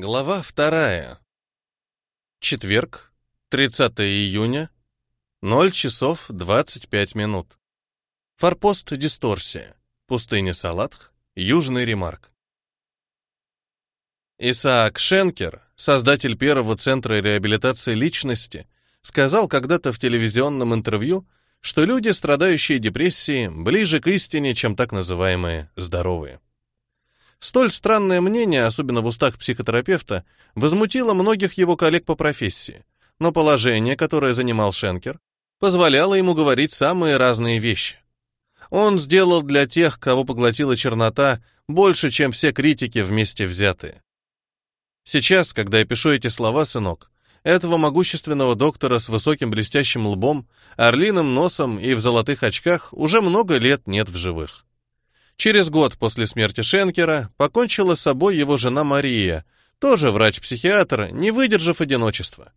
Глава вторая. Четверг, 30 июня, 0 часов 25 минут. Форпост Дисторсия, пустыня Салатх, Южный Ремарк. Исаак Шенкер, создатель первого центра реабилитации личности, сказал когда-то в телевизионном интервью, что люди, страдающие депрессией, ближе к истине, чем так называемые здоровые. Столь странное мнение, особенно в устах психотерапевта, возмутило многих его коллег по профессии, но положение, которое занимал Шенкер, позволяло ему говорить самые разные вещи. Он сделал для тех, кого поглотила чернота, больше, чем все критики вместе взятые. Сейчас, когда я пишу эти слова, сынок, этого могущественного доктора с высоким блестящим лбом, орлиным носом и в золотых очках уже много лет нет в живых. Через год после смерти Шенкера покончила с собой его жена Мария, тоже врач-психиатр, не выдержав одиночества.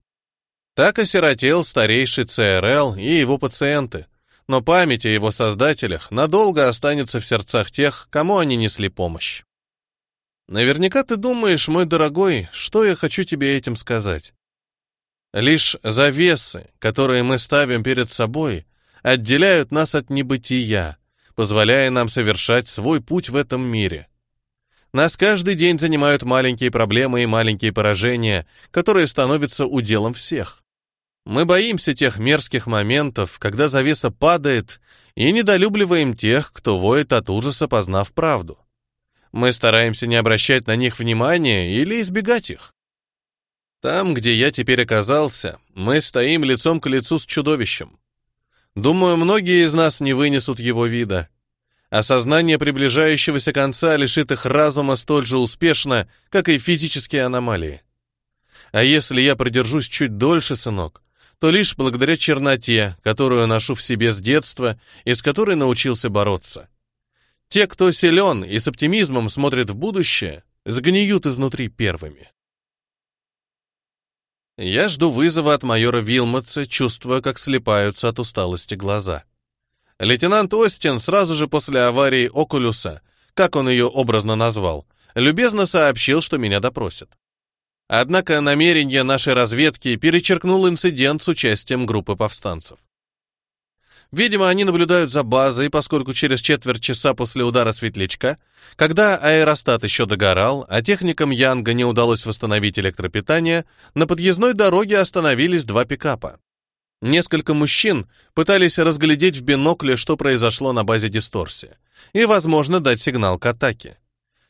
Так осиротел старейший ЦРЛ и его пациенты, но память о его создателях надолго останется в сердцах тех, кому они несли помощь. Наверняка ты думаешь, мой дорогой, что я хочу тебе этим сказать. Лишь завесы, которые мы ставим перед собой, отделяют нас от небытия, позволяя нам совершать свой путь в этом мире. Нас каждый день занимают маленькие проблемы и маленькие поражения, которые становятся уделом всех. Мы боимся тех мерзких моментов, когда завеса падает, и недолюбливаем тех, кто воет от ужаса, познав правду. Мы стараемся не обращать на них внимания или избегать их. Там, где я теперь оказался, мы стоим лицом к лицу с чудовищем. Думаю, многие из нас не вынесут его вида. Осознание приближающегося конца лишит их разума столь же успешно, как и физические аномалии. А если я продержусь чуть дольше, сынок, то лишь благодаря черноте, которую ношу в себе с детства и с которой научился бороться. Те, кто силен и с оптимизмом смотрит в будущее, сгниют изнутри первыми. Я жду вызова от майора Вилмотса, чувствуя, как слепаются от усталости глаза. Лейтенант Остин сразу же после аварии «Окулюса», как он ее образно назвал, любезно сообщил, что меня допросят. Однако намерение нашей разведки перечеркнул инцидент с участием группы повстанцев. Видимо, они наблюдают за базой, поскольку через четверть часа после удара светлячка, когда аэростат еще догорал, а техникам Янга не удалось восстановить электропитание, на подъездной дороге остановились два пикапа. Несколько мужчин пытались разглядеть в бинокле, что произошло на базе дисторсии, и, возможно, дать сигнал к атаке.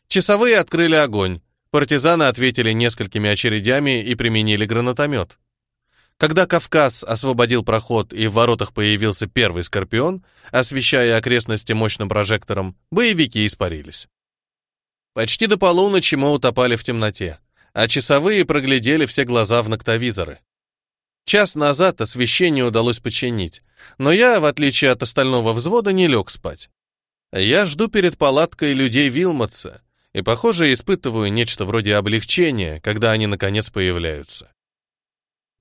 Часовые открыли огонь, партизаны ответили несколькими очередями и применили гранатомет. Когда Кавказ освободил проход и в воротах появился первый «Скорпион», освещая окрестности мощным прожектором, боевики испарились. Почти до полуночи мы утопали в темноте, а часовые проглядели все глаза в ноктовизоры. Час назад освещение удалось починить, но я, в отличие от остального взвода, не лег спать. Я жду перед палаткой людей Вилмотса и, похоже, испытываю нечто вроде облегчения, когда они наконец появляются.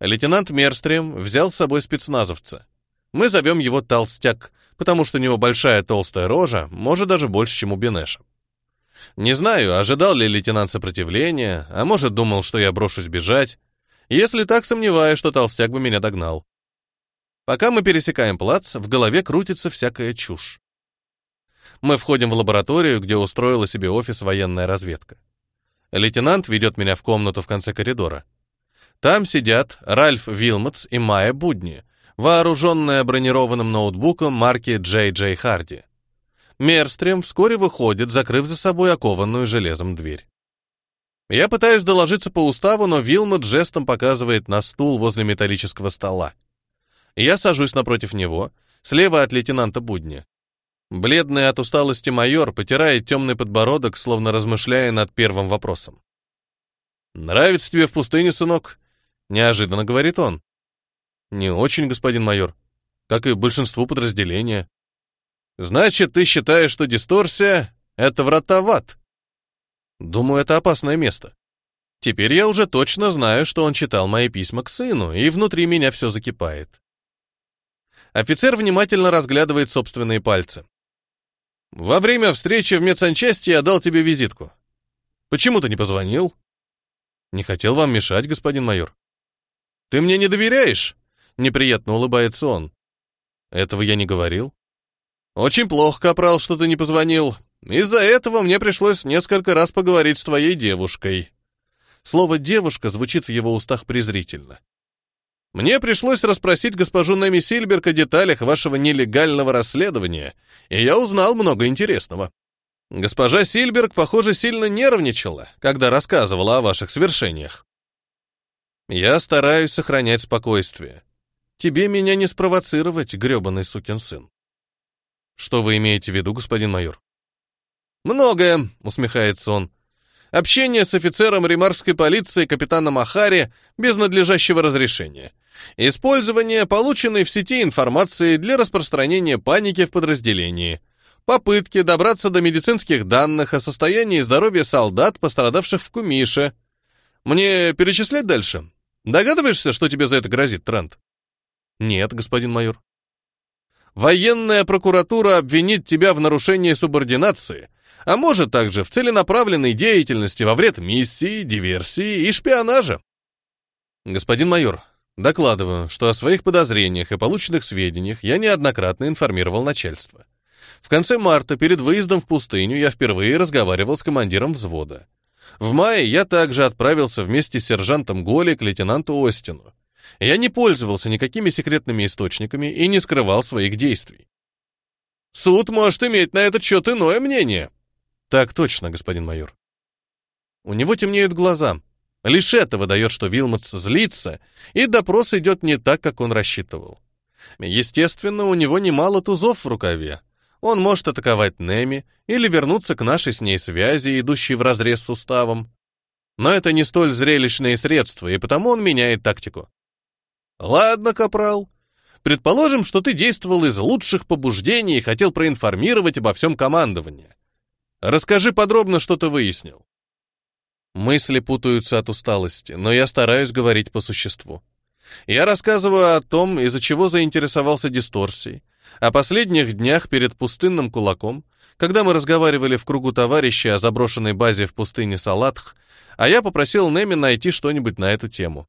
Лейтенант Мерстрем взял с собой спецназовца. Мы зовем его Толстяк, потому что у него большая толстая рожа, может даже больше, чем у Бенеша. Не знаю, ожидал ли лейтенант сопротивления, а может, думал, что я брошусь бежать. Если так, сомневаюсь, что толстяк бы меня догнал. Пока мы пересекаем плац, в голове крутится всякая чушь. Мы входим в лабораторию, где устроила себе офис военная разведка. Лейтенант ведет меня в комнату в конце коридора. Там сидят Ральф Вилмотс и Майя Будни, вооруженная бронированным ноутбуком марки Джей Харди. Мерстрем вскоре выходит, закрыв за собой окованную железом дверь. Я пытаюсь доложиться по уставу, но Вилмот жестом показывает на стул возле металлического стола. Я сажусь напротив него, слева от лейтенанта Будни. Бледный от усталости майор потирает темный подбородок, словно размышляя над первым вопросом. «Нравится тебе в пустыне, сынок?» Неожиданно говорит он. Не очень, господин майор. Как и большинству подразделения. Значит, ты считаешь, что дисторсия — это врата в ад? Думаю, это опасное место. Теперь я уже точно знаю, что он читал мои письма к сыну, и внутри меня все закипает. Офицер внимательно разглядывает собственные пальцы. Во время встречи в медсанчасти я дал тебе визитку. Почему ты не позвонил? Не хотел вам мешать, господин майор. «Ты мне не доверяешь?» — неприятно улыбается он. «Этого я не говорил». «Очень плохо, Капрал, что ты не позвонил. Из-за этого мне пришлось несколько раз поговорить с твоей девушкой». Слово «девушка» звучит в его устах презрительно. «Мне пришлось расспросить госпожу Неми Сильберг о деталях вашего нелегального расследования, и я узнал много интересного. Госпожа Сильберг, похоже, сильно нервничала, когда рассказывала о ваших свершениях. Я стараюсь сохранять спокойствие. Тебе меня не спровоцировать, грёбаный сукин сын. Что вы имеете в виду, господин майор? Многое, усмехается он. Общение с офицером ремарской полиции капитаном Ахари без надлежащего разрешения. Использование полученной в сети информации для распространения паники в подразделении. Попытки добраться до медицинских данных о состоянии здоровья солдат, пострадавших в Кумише. Мне перечислять дальше? Догадываешься, что тебе за это грозит, Трент? Нет, господин майор. Военная прокуратура обвинит тебя в нарушении субординации, а может также в целенаправленной деятельности во вред миссии, диверсии и шпионажа. Господин майор, докладываю, что о своих подозрениях и полученных сведениях я неоднократно информировал начальство. В конце марта перед выездом в пустыню я впервые разговаривал с командиром взвода. В мае я также отправился вместе с сержантом Голи к лейтенанту Остину. Я не пользовался никакими секретными источниками и не скрывал своих действий. Суд может иметь на этот счет иное мнение. Так точно, господин майор. У него темнеют глаза. Лишь это выдает, что Вилмотс злится, и допрос идет не так, как он рассчитывал. Естественно, у него немало тузов в рукаве. Он может атаковать Неми, или вернуться к нашей с ней связи, идущей вразрез с уставом. Но это не столь зрелищные средства, и потому он меняет тактику. Ладно, капрал. Предположим, что ты действовал из лучших побуждений и хотел проинформировать обо всем командование. Расскажи подробно, что ты выяснил. Мысли путаются от усталости, но я стараюсь говорить по существу. Я рассказываю о том, из-за чего заинтересовался дисторсией, о последних днях перед пустынным кулаком, когда мы разговаривали в кругу товарищей о заброшенной базе в пустыне Салатх, а я попросил Неми найти что-нибудь на эту тему.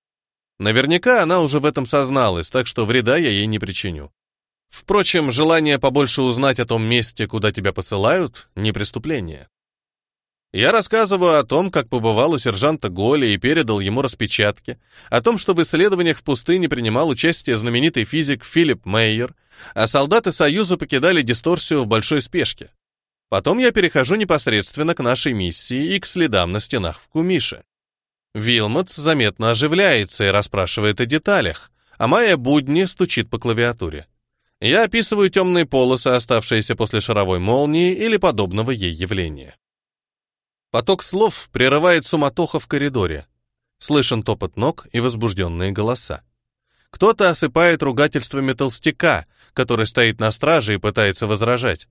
Наверняка она уже в этом созналась, так что вреда я ей не причиню. Впрочем, желание побольше узнать о том месте, куда тебя посылают, не преступление. Я рассказываю о том, как побывал у сержанта Голи и передал ему распечатки, о том, что в исследованиях в пустыне принимал участие знаменитый физик Филипп Мейер, а солдаты Союза покидали дисторсию в большой спешке. Потом я перехожу непосредственно к нашей миссии и к следам на стенах в Кумише. Вилмотс заметно оживляется и расспрашивает о деталях, а Майя Будни стучит по клавиатуре. Я описываю темные полосы, оставшиеся после шаровой молнии или подобного ей явления. Поток слов прерывает суматоха в коридоре. Слышен топот ног и возбужденные голоса. Кто-то осыпает ругательствами толстяка, который стоит на страже и пытается возражать.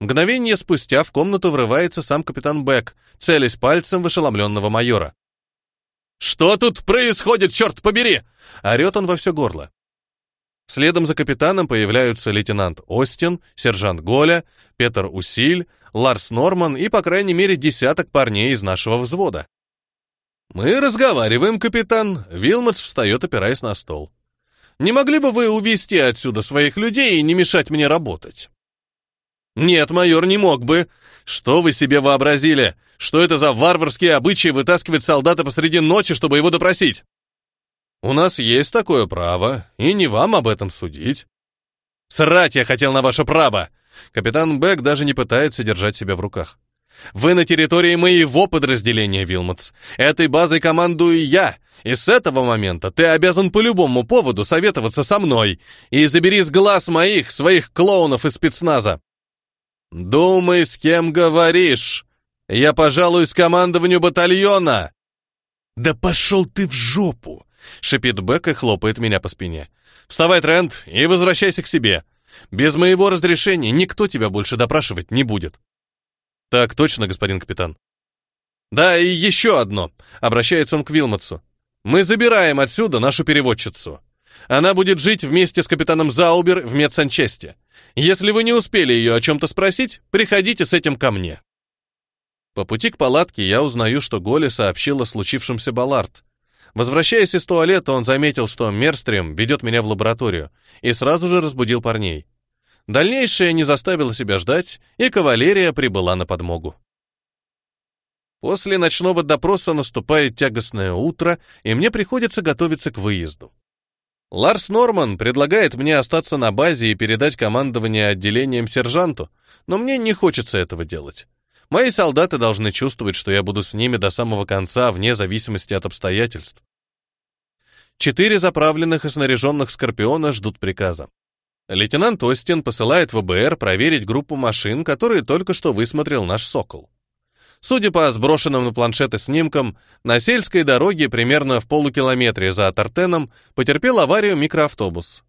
Мгновение спустя в комнату врывается сам капитан Бэк, целясь пальцем в ошеломленного майора. «Что тут происходит, черт побери?» — орет он во все горло. Следом за капитаном появляются лейтенант Остин, сержант Голя, Петр Усиль, Ларс Норман и, по крайней мере, десяток парней из нашего взвода. «Мы разговариваем, капитан», — Вилмот встает, опираясь на стол. «Не могли бы вы увести отсюда своих людей и не мешать мне работать?» «Нет, майор, не мог бы! Что вы себе вообразили? Что это за варварские обычаи вытаскивать солдата посреди ночи, чтобы его допросить?» «У нас есть такое право, и не вам об этом судить». «Срать я хотел на ваше право!» Капитан Бек даже не пытается держать себя в руках. «Вы на территории моего подразделения, Вилмотс. Этой базой командую я, и с этого момента ты обязан по любому поводу советоваться со мной. И забери с глаз моих, своих клоунов из спецназа. «Думай, с кем говоришь! Я пожалуюсь командованию батальона!» «Да пошел ты в жопу!» — шипит Бек и хлопает меня по спине. «Вставай, Трент, и возвращайся к себе. Без моего разрешения никто тебя больше допрашивать не будет». «Так точно, господин капитан». «Да, и еще одно», — обращается он к Вилмотсу. «Мы забираем отсюда нашу переводчицу». Она будет жить вместе с капитаном Заубер в медсанчасти. Если вы не успели ее о чем-то спросить, приходите с этим ко мне». По пути к палатке я узнаю, что Голи сообщила о случившемся Баллард. Возвращаясь из туалета, он заметил, что Мерстрем ведет меня в лабораторию, и сразу же разбудил парней. Дальнейшее не заставило себя ждать, и кавалерия прибыла на подмогу. После ночного допроса наступает тягостное утро, и мне приходится готовиться к выезду. Ларс Норман предлагает мне остаться на базе и передать командование отделением сержанту, но мне не хочется этого делать. Мои солдаты должны чувствовать, что я буду с ними до самого конца, вне зависимости от обстоятельств. Четыре заправленных и снаряженных «Скорпиона» ждут приказа. Лейтенант Остин посылает ВБР проверить группу машин, которые только что высмотрел наш «Сокол». Судя по сброшенным на планшеты снимкам, на сельской дороге примерно в полукилометре за Тартеном потерпел аварию микроавтобус.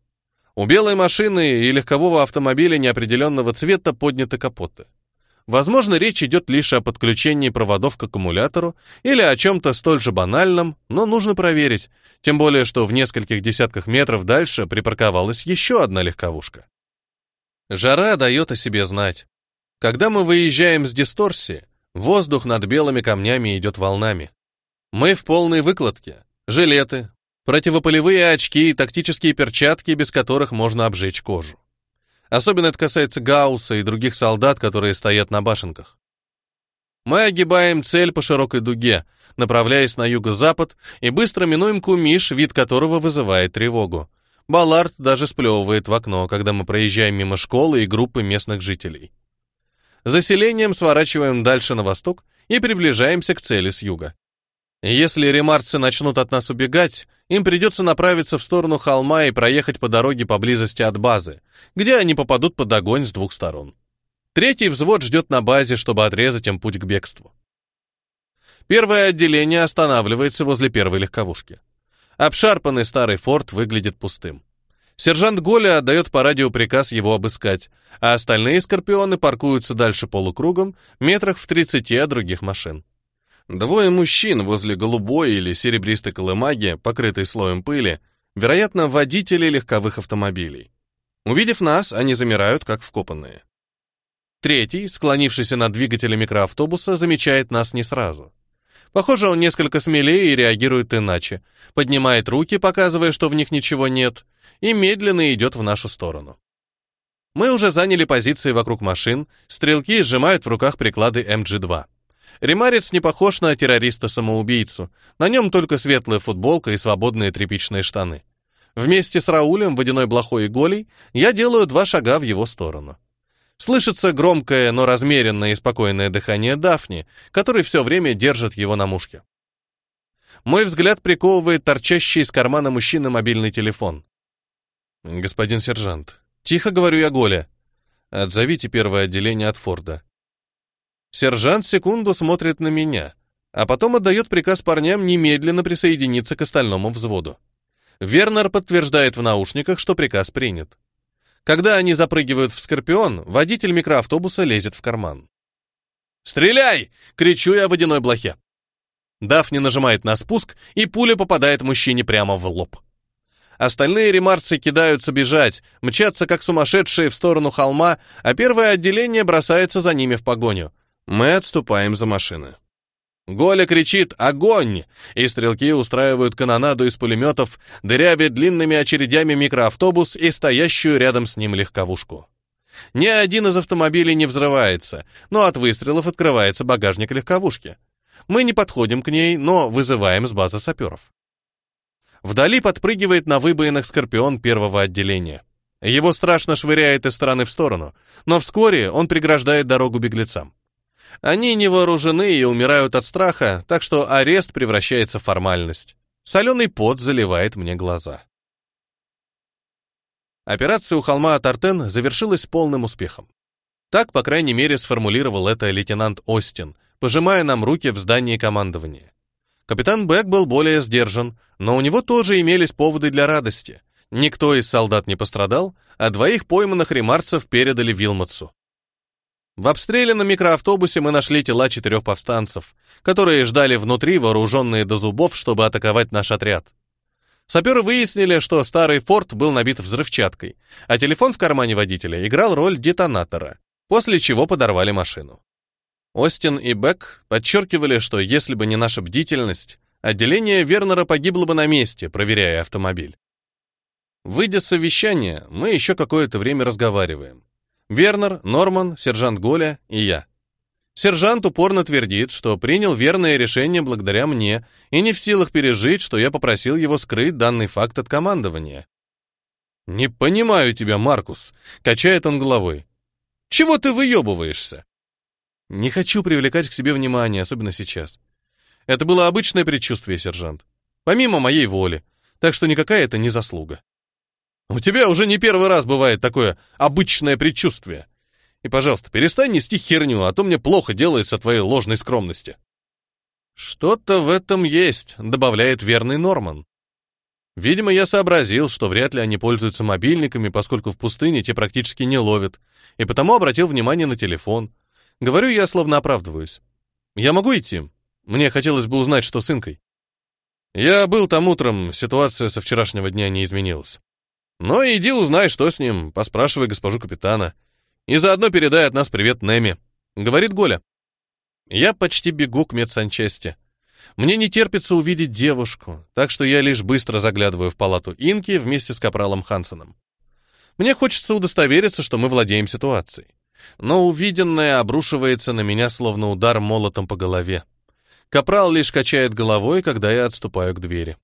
У белой машины и легкового автомобиля неопределенного цвета подняты капоты. Возможно, речь идет лишь о подключении проводов к аккумулятору или о чем-то столь же банальном, но нужно проверить, тем более, что в нескольких десятках метров дальше припарковалась еще одна легковушка. Жара дает о себе знать. Когда мы выезжаем с дисторсии, Воздух над белыми камнями идет волнами. Мы в полной выкладке. Жилеты, противополевые очки и тактические перчатки, без которых можно обжечь кожу. Особенно это касается Гаусса и других солдат, которые стоят на башенках. Мы огибаем цель по широкой дуге, направляясь на юго-запад, и быстро минуем Кумиш, вид которого вызывает тревогу. Баллард даже сплевывает в окно, когда мы проезжаем мимо школы и группы местных жителей. Заселением сворачиваем дальше на восток и приближаемся к цели с юга. Если ремарцы начнут от нас убегать, им придется направиться в сторону холма и проехать по дороге поблизости от базы, где они попадут под огонь с двух сторон. Третий взвод ждет на базе, чтобы отрезать им путь к бегству. Первое отделение останавливается возле первой легковушки. Обшарпанный старый форт выглядит пустым. Сержант Голя отдает по радио приказ его обыскать, а остальные скорпионы паркуются дальше полукругом, метрах в 30 от других машин. Двое мужчин возле голубой или серебристой колымаги, покрытой слоем пыли, вероятно, водители легковых автомобилей. Увидев нас, они замирают, как вкопанные. Третий, склонившийся над двигателем микроавтобуса, замечает нас не сразу. Похоже, он несколько смелее и реагирует иначе. Поднимает руки, показывая, что в них ничего нет, и медленно идет в нашу сторону. Мы уже заняли позиции вокруг машин, стрелки сжимают в руках приклады эм МГ-2. Ремарец не похож на террориста-самоубийцу, на нем только светлая футболка и свободные тряпичные штаны. Вместе с Раулем, водяной блохой и голей, я делаю два шага в его сторону. Слышится громкое, но размеренное и спокойное дыхание Дафни, который все время держит его на мушке. Мой взгляд приковывает торчащий из кармана мужчины мобильный телефон. «Господин сержант, тихо говорю я Голе. Отзовите первое отделение от форда». Сержант секунду смотрит на меня, а потом отдает приказ парням немедленно присоединиться к остальному взводу. Вернер подтверждает в наушниках, что приказ принят. Когда они запрыгивают в «Скорпион», водитель микроавтобуса лезет в карман. «Стреляй!» — кричу я водяной блохе. Дафни нажимает на спуск, и пуля попадает мужчине прямо в лоб. Остальные ремарцы кидаются бежать, мчатся как сумасшедшие в сторону холма, а первое отделение бросается за ними в погоню. Мы отступаем за машины. Голя кричит «Огонь!», и стрелки устраивают канонаду из пулеметов, дырявя длинными очередями микроавтобус и стоящую рядом с ним легковушку. Ни один из автомобилей не взрывается, но от выстрелов открывается багажник легковушки. Мы не подходим к ней, но вызываем с базы саперов. Вдали подпрыгивает на выбоинах скорпион первого отделения. Его страшно швыряет из стороны в сторону, но вскоре он преграждает дорогу беглецам. Они не вооружены и умирают от страха, так что арест превращается в формальность. Соленый пот заливает мне глаза. Операция у холма Тартен завершилась полным успехом. Так, по крайней мере, сформулировал это лейтенант Остин, пожимая нам руки в здании командования. Капитан Бэк был более сдержан, но у него тоже имелись поводы для радости. Никто из солдат не пострадал, а двоих пойманных ремарцев передали Вилмотсу. В обстреле на микроавтобусе мы нашли тела четырех повстанцев, которые ждали внутри, вооруженные до зубов, чтобы атаковать наш отряд. Саперы выяснили, что старый форт был набит взрывчаткой, а телефон в кармане водителя играл роль детонатора, после чего подорвали машину. Остин и Бек подчеркивали, что если бы не наша бдительность, отделение Вернера погибло бы на месте, проверяя автомобиль. Выйдя с совещания, мы еще какое-то время разговариваем. Вернер, Норман, сержант Голя и я. Сержант упорно твердит, что принял верное решение благодаря мне и не в силах пережить, что я попросил его скрыть данный факт от командования. «Не понимаю тебя, Маркус», — качает он головой. «Чего ты выебываешься? Не хочу привлекать к себе внимание, особенно сейчас. Это было обычное предчувствие, сержант. Помимо моей воли. Так что никакая это не заслуга. У тебя уже не первый раз бывает такое обычное предчувствие. И, пожалуйста, перестань нести херню, а то мне плохо делается твоей ложной скромности. Что-то в этом есть, добавляет верный Норман. Видимо, я сообразил, что вряд ли они пользуются мобильниками, поскольку в пустыне те практически не ловят, и потому обратил внимание на телефон — Говорю я, словно оправдываюсь. «Я могу идти? Мне хотелось бы узнать, что с сынкой. «Я был там утром, ситуация со вчерашнего дня не изменилась. Но иди узнай, что с ним, поспрашивай госпожу капитана. И заодно передай от нас привет Неми», — говорит Голя. Я почти бегу к медсанчасти. Мне не терпится увидеть девушку, так что я лишь быстро заглядываю в палату Инки вместе с капралом Хансоном. Мне хочется удостовериться, что мы владеем ситуацией но увиденное обрушивается на меня словно удар молотом по голове. Капрал лишь качает головой, когда я отступаю к двери.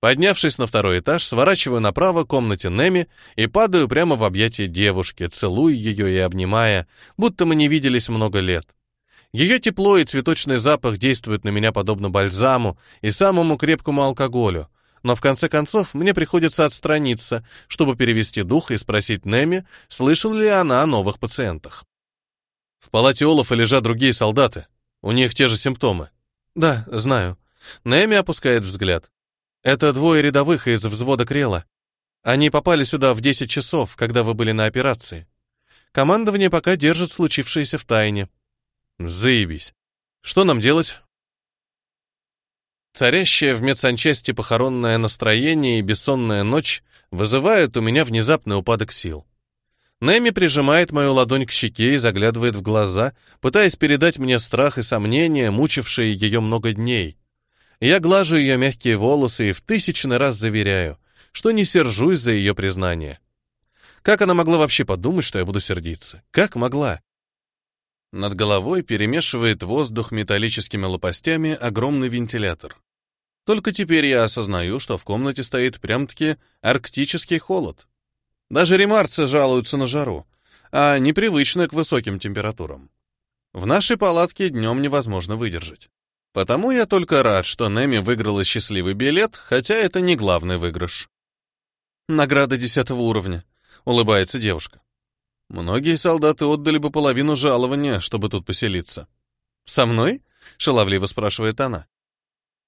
Поднявшись на второй этаж, сворачиваю направо к комнате Неми и падаю прямо в объятия девушки, целую ее и обнимая, будто мы не виделись много лет. Ее тепло и цветочный запах действуют на меня подобно бальзаму и самому крепкому алкоголю, но в конце концов мне приходится отстраниться, чтобы перевести дух и спросить Неми, слышала ли она о новых пациентах. В палате Олафа лежат другие солдаты. У них те же симптомы. Да, знаю. Неми опускает взгляд. Это двое рядовых из взвода Крела. Они попали сюда в 10 часов, когда вы были на операции. Командование пока держит случившееся в тайне. Заебись. Что нам делать? Царящее в медсанчасти похоронное настроение и бессонная ночь вызывают у меня внезапный упадок сил. Нэми прижимает мою ладонь к щеке и заглядывает в глаза, пытаясь передать мне страх и сомнения, мучившие ее много дней. Я глажу ее мягкие волосы и в тысячный раз заверяю, что не сержусь за ее признание. Как она могла вообще подумать, что я буду сердиться? Как могла? Над головой перемешивает воздух металлическими лопастями огромный вентилятор. Только теперь я осознаю, что в комнате стоит прям-таки арктический холод. Даже ремарцы жалуются на жару, а непривычно к высоким температурам. В нашей палатке днем невозможно выдержать. Потому я только рад, что Неми выиграла счастливый билет, хотя это не главный выигрыш. Награда десятого уровня, улыбается девушка. Многие солдаты отдали бы половину жалования, чтобы тут поселиться. Со мной? шаловливо спрашивает она.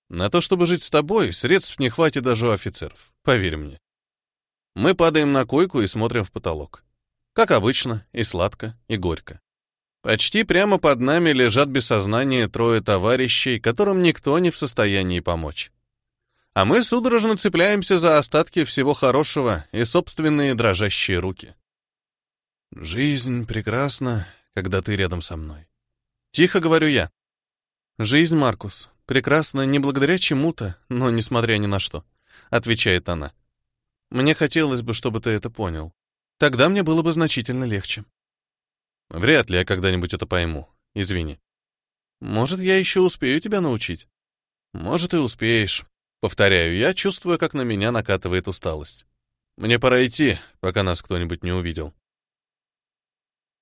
На то, чтобы жить с тобой, средств не хватит даже у офицеров, поверь мне. Мы падаем на койку и смотрим в потолок. Как обычно, и сладко, и горько. Почти прямо под нами лежат без сознания трое товарищей, которым никто не в состоянии помочь. А мы судорожно цепляемся за остатки всего хорошего и собственные дрожащие руки. «Жизнь прекрасна, когда ты рядом со мной». Тихо говорю я. «Жизнь, Маркус, «Прекрасно, не благодаря чему-то, но несмотря ни на что», — отвечает она. «Мне хотелось бы, чтобы ты это понял. Тогда мне было бы значительно легче». «Вряд ли я когда-нибудь это пойму. Извини». «Может, я еще успею тебя научить?» «Может, и успеешь». Повторяю, я чувствую, как на меня накатывает усталость. Мне пора идти, пока нас кто-нибудь не увидел.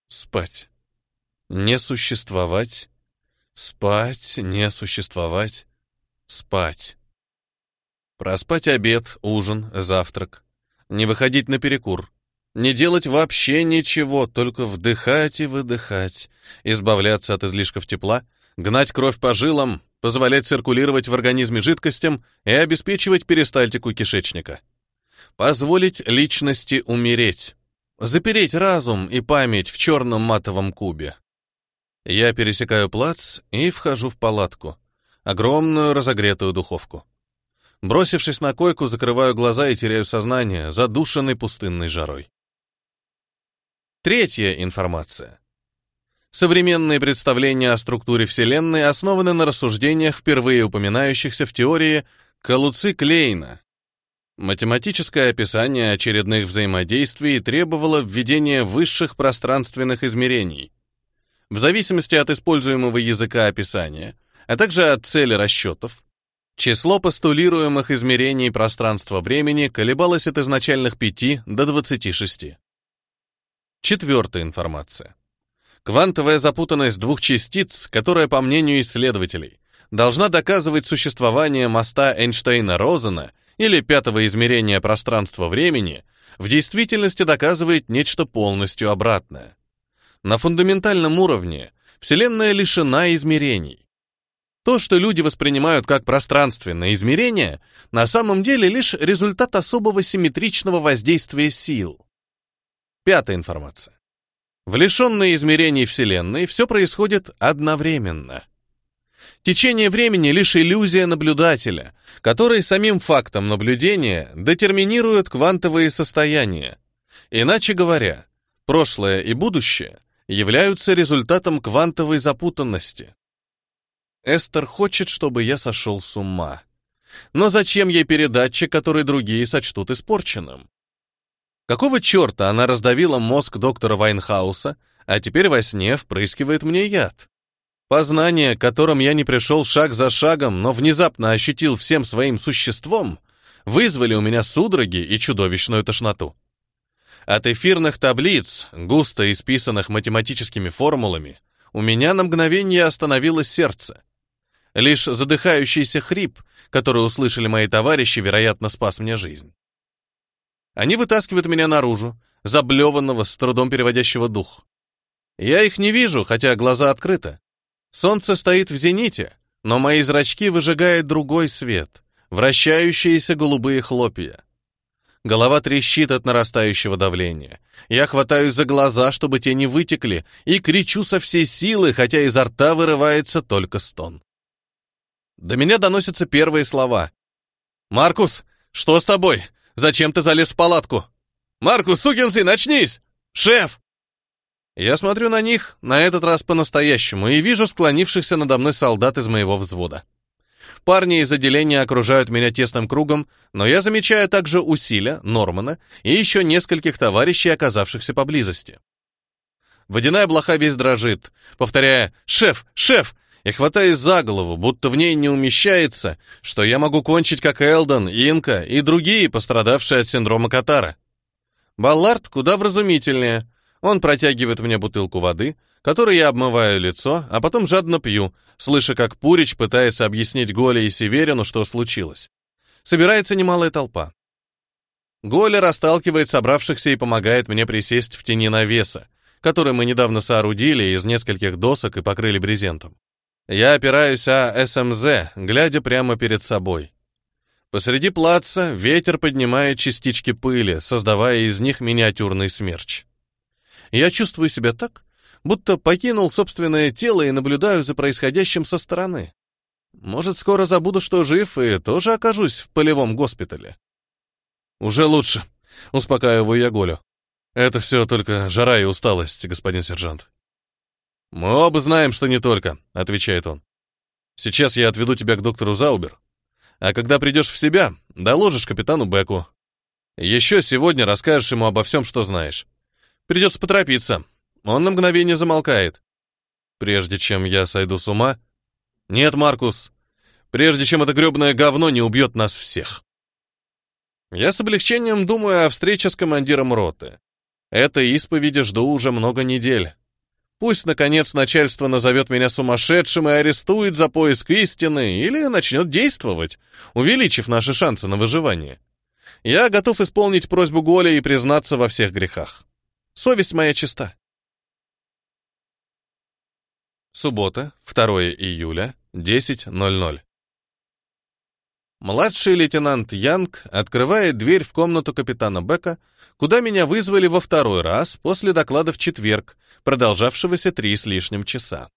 Спать. Не существовать Спать, не существовать, спать. Проспать обед, ужин, завтрак. Не выходить на перекур. Не делать вообще ничего, только вдыхать и выдыхать. Избавляться от излишков тепла, гнать кровь по жилам, позволять циркулировать в организме жидкостям и обеспечивать перистальтику кишечника. Позволить личности умереть. Запереть разум и память в черном матовом кубе. Я пересекаю плац и вхожу в палатку. Огромную разогретую духовку. Бросившись на койку, закрываю глаза и теряю сознание, задушенный пустынной жарой. Третья информация. Современные представления о структуре Вселенной основаны на рассуждениях, впервые упоминающихся в теории Калуци Клейна. Математическое описание очередных взаимодействий требовало введения высших пространственных измерений — в зависимости от используемого языка описания, а также от цели расчетов. Число постулируемых измерений пространства-времени колебалось от изначальных 5 до 26. Четвертая информация. Квантовая запутанность двух частиц, которая, по мнению исследователей, должна доказывать существование моста Эйнштейна-Розена или пятого измерения пространства-времени, в действительности доказывает нечто полностью обратное на фундаментальном уровне Вселенная лишена измерений. То, что люди воспринимают как пространственное измерение, на самом деле лишь результат особого симметричного воздействия сил. Пятая информация. В лишенной измерений Вселенной все происходит одновременно. Течение времени — лишь иллюзия наблюдателя, который самим фактом наблюдения детерминирует квантовые состояния. Иначе говоря, прошлое и будущее являются результатом квантовой запутанности. Эстер хочет, чтобы я сошел с ума. Но зачем ей передатчик, который другие сочтут испорченным? Какого черта она раздавила мозг доктора Вайнхауса, а теперь во сне впрыскивает мне яд? Познание, которым я не пришел шаг за шагом, но внезапно ощутил всем своим существом, вызвали у меня судороги и чудовищную тошноту. От эфирных таблиц, густо исписанных математическими формулами, у меня на мгновение остановилось сердце. Лишь задыхающийся хрип, который услышали мои товарищи, вероятно, спас мне жизнь. Они вытаскивают меня наружу, заблеванного, с трудом переводящего дух. Я их не вижу, хотя глаза открыты. Солнце стоит в зените, но мои зрачки выжигает другой свет, вращающиеся голубые хлопья. Голова трещит от нарастающего давления. Я хватаюсь за глаза, чтобы те не вытекли, и кричу со всей силы, хотя изо рта вырывается только стон. До меня доносятся первые слова. «Маркус, что с тобой? Зачем ты залез в палатку?» «Маркус, сукин сын, очнись! Шеф!» Я смотрю на них, на этот раз по-настоящему, и вижу склонившихся надо мной солдат из моего взвода. Парни из отделения окружают меня тесным кругом, но я замечаю также усилия Нормана и еще нескольких товарищей, оказавшихся поблизости. Водяная блоха весь дрожит, повторяя «Шеф! Шеф!» и хватаясь за голову, будто в ней не умещается, что я могу кончить как Элдон, Инка и другие, пострадавшие от синдрома Катара. Баллард куда вразумительнее. Он протягивает мне бутылку воды — который я обмываю лицо, а потом жадно пью, слыша, как Пурич пытается объяснить Голе и Северину, что случилось. Собирается немалая толпа. Голя расталкивает собравшихся и помогает мне присесть в тени навеса, который мы недавно соорудили из нескольких досок и покрыли брезентом. Я опираюсь о СМЗ, эм глядя прямо перед собой. Посреди плаца ветер поднимает частички пыли, создавая из них миниатюрный смерч. Я чувствую себя так, будто покинул собственное тело и наблюдаю за происходящим со стороны. Может, скоро забуду, что жив, и тоже окажусь в полевом госпитале. Уже лучше, успокаиваю я Голю. Это все только жара и усталость, господин сержант. Мы оба знаем, что не только, отвечает он. Сейчас я отведу тебя к доктору Заубер. А когда придешь в себя, доложишь капитану Беку. Еще сегодня расскажешь ему обо всем, что знаешь. Придется поторопиться, он на мгновение замолкает. Прежде чем я сойду с ума... Нет, Маркус, прежде чем это гребное говно не убьет нас всех. Я с облегчением думаю о встрече с командиром роты. Это исповеди жду уже много недель. Пусть, наконец, начальство назовет меня сумасшедшим и арестует за поиск истины или начнет действовать, увеличив наши шансы на выживание. Я готов исполнить просьбу Голя и признаться во всех грехах. Совесть моя чиста. Суббота, 2 июля, 10.00. Младший лейтенант Янг открывает дверь в комнату капитана Бека, куда меня вызвали во второй раз после доклада в четверг, продолжавшегося три с лишним часа.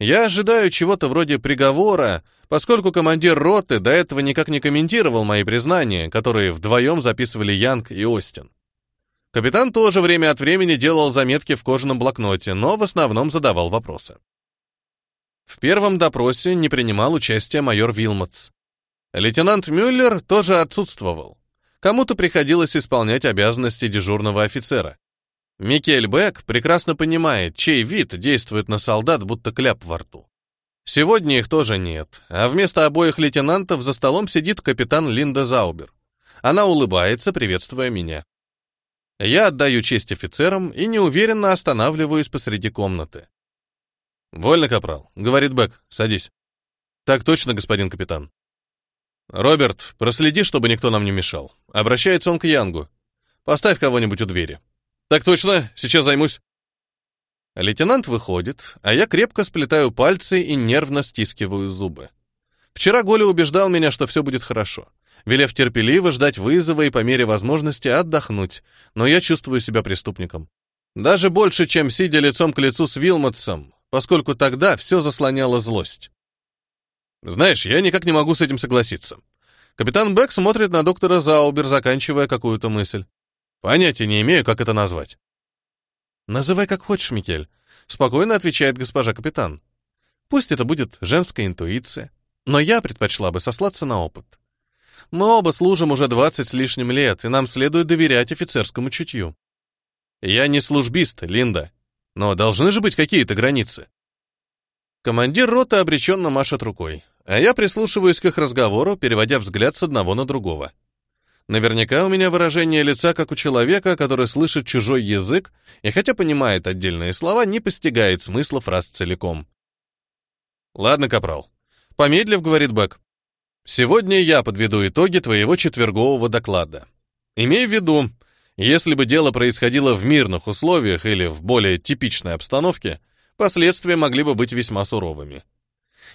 Я ожидаю чего-то вроде приговора, поскольку командир роты до этого никак не комментировал мои признания, которые вдвоем записывали Янг и Остин. Капитан тоже время от времени делал заметки в кожаном блокноте, но в основном задавал вопросы. В первом допросе не принимал участия майор Вилмотс. Лейтенант Мюллер тоже отсутствовал. Кому-то приходилось исполнять обязанности дежурного офицера. Микель Бек прекрасно понимает, чей вид действует на солдат, будто кляп во рту. Сегодня их тоже нет, а вместо обоих лейтенантов за столом сидит капитан Линда Заубер. Она улыбается, приветствуя меня. Я отдаю честь офицерам и неуверенно останавливаюсь посреди комнаты. «Вольно, капрал», — говорит Бэк, — «садись». «Так точно, господин капитан». «Роберт, проследи, чтобы никто нам не мешал». Обращается он к Янгу. «Поставь кого-нибудь у двери». «Так точно, сейчас займусь». Лейтенант выходит, а я крепко сплетаю пальцы и нервно стискиваю зубы. Вчера Голя убеждал меня, что все будет хорошо, велев терпеливо ждать вызова и по мере возможности отдохнуть, но я чувствую себя преступником. Даже больше, чем сидя лицом к лицу с Вилмотсом, поскольку тогда все заслоняло злость. Знаешь, я никак не могу с этим согласиться. Капитан Бэк смотрит на доктора Заубер, заканчивая какую-то мысль. Понятия не имею, как это назвать. Называй как хочешь, Микель, спокойно отвечает госпожа капитан. Пусть это будет женская интуиция, но я предпочла бы сослаться на опыт. Мы оба служим уже 20 с лишним лет, и нам следует доверять офицерскому чутью. Я не службист, Линда, но должны же быть какие-то границы. Командир рота обреченно машет рукой, а я прислушиваюсь к их разговору, переводя взгляд с одного на другого. Наверняка у меня выражение лица, как у человека, который слышит чужой язык и, хотя понимает отдельные слова, не постигает смысла фраз целиком. «Ладно, Капрал», — помедлив, говорит Бэк. «Сегодня я подведу итоги твоего четвергового доклада. Имей в виду, если бы дело происходило в мирных условиях или в более типичной обстановке, последствия могли бы быть весьма суровыми.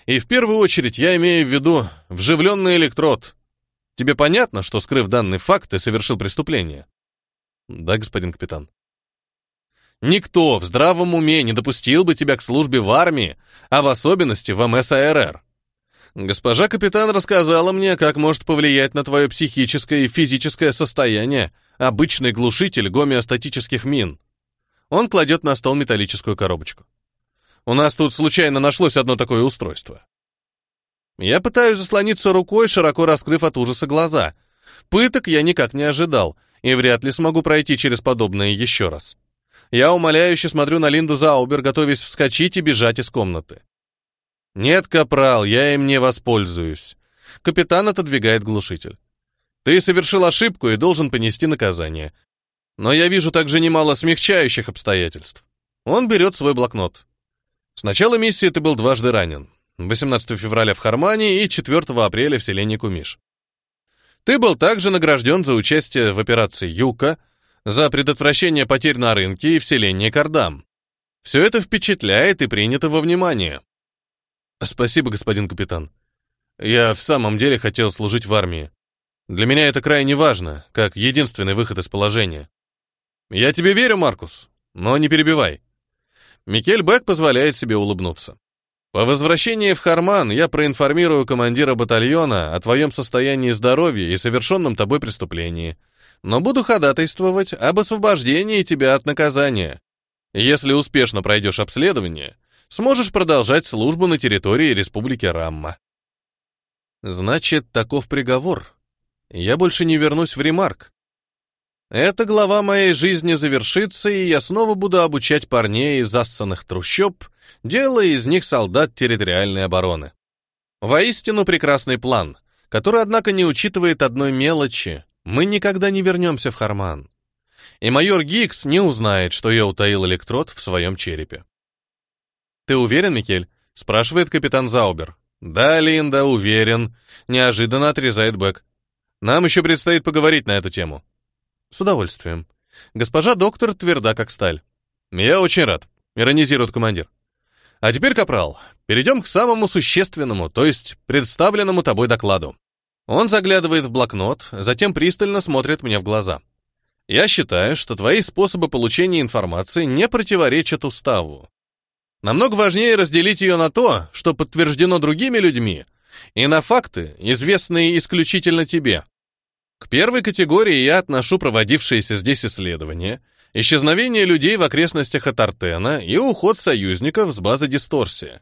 И в первую очередь я имею в виду вживленный электрод. Тебе понятно, что, скрыв данный факт, ты совершил преступление? Да, господин капитан. Никто в здравом уме не допустил бы тебя к службе в армии, а в особенности в МСАРР. Госпожа капитан рассказала мне, как может повлиять на твое психическое и физическое состояние Обычный глушитель гомеостатических мин. Он кладет на стол металлическую коробочку. У нас тут случайно нашлось одно такое устройство. Я пытаюсь заслониться рукой, широко раскрыв от ужаса глаза. Пыток я никак не ожидал, и вряд ли смогу пройти через подобное еще раз. Я умоляюще смотрю на Линду Заубер, готовясь вскочить и бежать из комнаты. «Нет, капрал, я им не воспользуюсь». Капитан отодвигает глушитель. Ты совершил ошибку и должен понести наказание. Но я вижу также немало смягчающих обстоятельств. Он берет свой блокнот. С начала миссии ты был дважды ранен. 18 февраля в Хармании и 4 апреля в селении Кумиш. Ты был также награжден за участие в операции «Юка», за предотвращение потерь на рынке и в селении Кардам. Все это впечатляет и принято во внимание. Спасибо, господин капитан. Я в самом деле хотел служить в армии. Для меня это крайне важно, как единственный выход из положения. Я тебе верю, Маркус, но не перебивай. Микель Бек позволяет себе улыбнуться. По возвращении в Харман я проинформирую командира батальона о твоем состоянии здоровья и совершенном тобой преступлении, но буду ходатайствовать об освобождении тебя от наказания. Если успешно пройдешь обследование, сможешь продолжать службу на территории Республики Рамма. Значит, таков приговор, я больше не вернусь в Ремарк. Эта глава моей жизни завершится, и я снова буду обучать парней из ассанных трущоб, делая из них солдат территориальной обороны. Воистину прекрасный план, который, однако, не учитывает одной мелочи. Мы никогда не вернемся в Харман. И майор Гикс не узнает, что я утаил электрод в своем черепе. «Ты уверен, Микель?» — спрашивает капитан Заубер. «Да, Линда, уверен», — неожиданно отрезает Бэк. Нам еще предстоит поговорить на эту тему. С удовольствием. Госпожа доктор тверда как сталь. Я очень рад, иронизирует командир. А теперь, капрал, перейдем к самому существенному, то есть представленному тобой докладу. Он заглядывает в блокнот, затем пристально смотрит мне в глаза. Я считаю, что твои способы получения информации не противоречат уставу. Намного важнее разделить ее на то, что подтверждено другими людьми, и на факты, известные исключительно тебе. К первой категории я отношу проводившиеся здесь исследования, исчезновение людей в окрестностях Атартена и уход союзников с базы Дисторсия.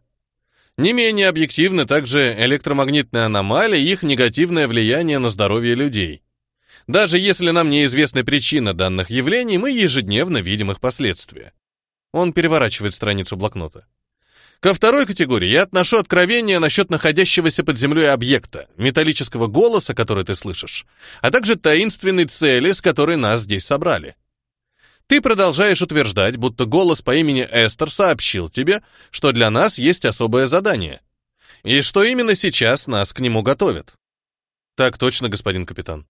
Не менее объективны также электромагнитные аномалии и их негативное влияние на здоровье людей. Даже если нам неизвестна причина данных явлений, мы ежедневно видим их последствия. Он переворачивает страницу блокнота. Ко второй категории я отношу откровение насчет находящегося под землей объекта, металлического голоса, который ты слышишь, а также таинственной цели, с которой нас здесь собрали. Ты продолжаешь утверждать, будто голос по имени Эстер сообщил тебе, что для нас есть особое задание, и что именно сейчас нас к нему готовят. Так точно, господин капитан.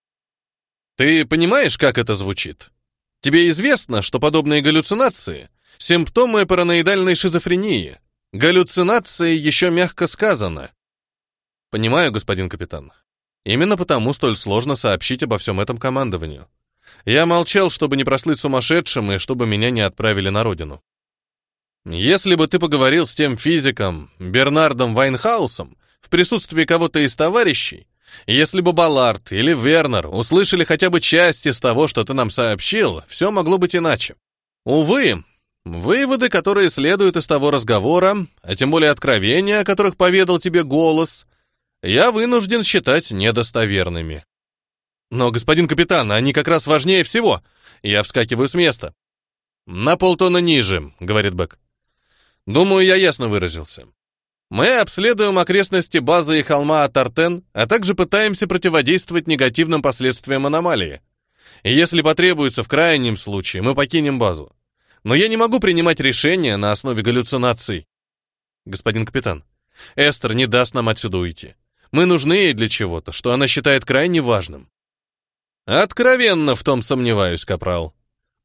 Ты понимаешь, как это звучит? Тебе известно, что подобные галлюцинации — симптомы параноидальной шизофрении, Галлюцинации еще мягко сказано. Понимаю, господин капитан. Именно потому столь сложно сообщить обо всем этом командованию. Я молчал, чтобы не прослыть сумасшедшим и чтобы меня не отправили на родину. Если бы ты поговорил с тем физиком, Бернардом Вайнхаусом, в присутствии кого-то из товарищей, если бы Баллард или Вернер услышали хотя бы часть из того, что ты нам сообщил, все могло быть иначе. Увы, Выводы, которые следуют из того разговора, а тем более откровения, о которых поведал тебе голос, я вынужден считать недостоверными. Но, господин капитан, они как раз важнее всего. Я вскакиваю с места. На полтона ниже, говорит Бэк. Думаю, я ясно выразился. Мы обследуем окрестности базы и холма Тартен, а также пытаемся противодействовать негативным последствиям аномалии. И если потребуется, в крайнем случае, мы покинем базу. Но я не могу принимать решения на основе галлюцинаций. Господин капитан, Эстер не даст нам отсюда уйти. Мы нужны ей для чего-то, что она считает крайне важным. Откровенно в том сомневаюсь, капрал.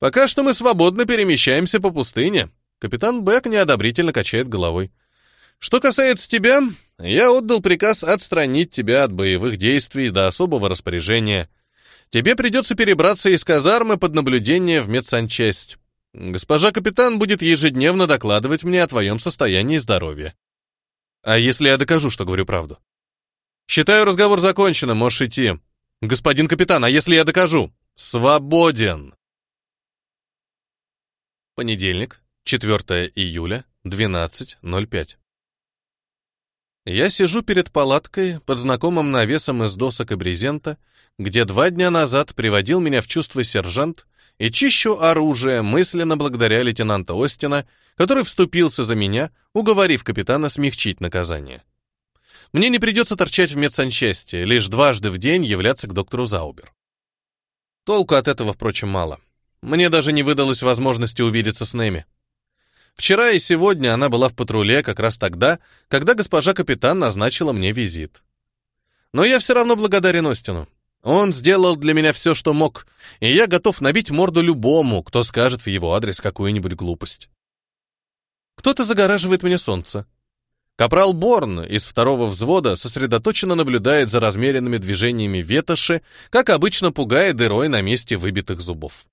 Пока что мы свободно перемещаемся по пустыне. Капитан Бек неодобрительно качает головой. Что касается тебя, я отдал приказ отстранить тебя от боевых действий до особого распоряжения. Тебе придется перебраться из казармы под наблюдение в медсанчасть. Госпожа капитан будет ежедневно докладывать мне о твоем состоянии и здоровье. А если я докажу, что говорю правду? Считаю разговор законченным, можешь идти. Господин капитан, а если я докажу? Свободен. Понедельник, 4 июля, 12.05. Я сижу перед палаткой под знакомым навесом из досок и брезента, где два дня назад приводил меня в чувство сержант, и чищу оружие мысленно благодаря лейтенанта Остина, который вступился за меня, уговорив капитана смягчить наказание. Мне не придется торчать в медсанчасти, лишь дважды в день являться к доктору Заубер. Толку от этого, впрочем, мало. Мне даже не выдалось возможности увидеться с Неми. Вчера и сегодня она была в патруле как раз тогда, когда госпожа капитан назначила мне визит. Но я все равно благодарен Остину. Он сделал для меня все, что мог, и я готов набить морду любому, кто скажет в его адрес какую-нибудь глупость. Кто-то загораживает мне солнце. Капрал Борн из второго взвода сосредоточенно наблюдает за размеренными движениями ветоши, как обычно пугая дырой на месте выбитых зубов.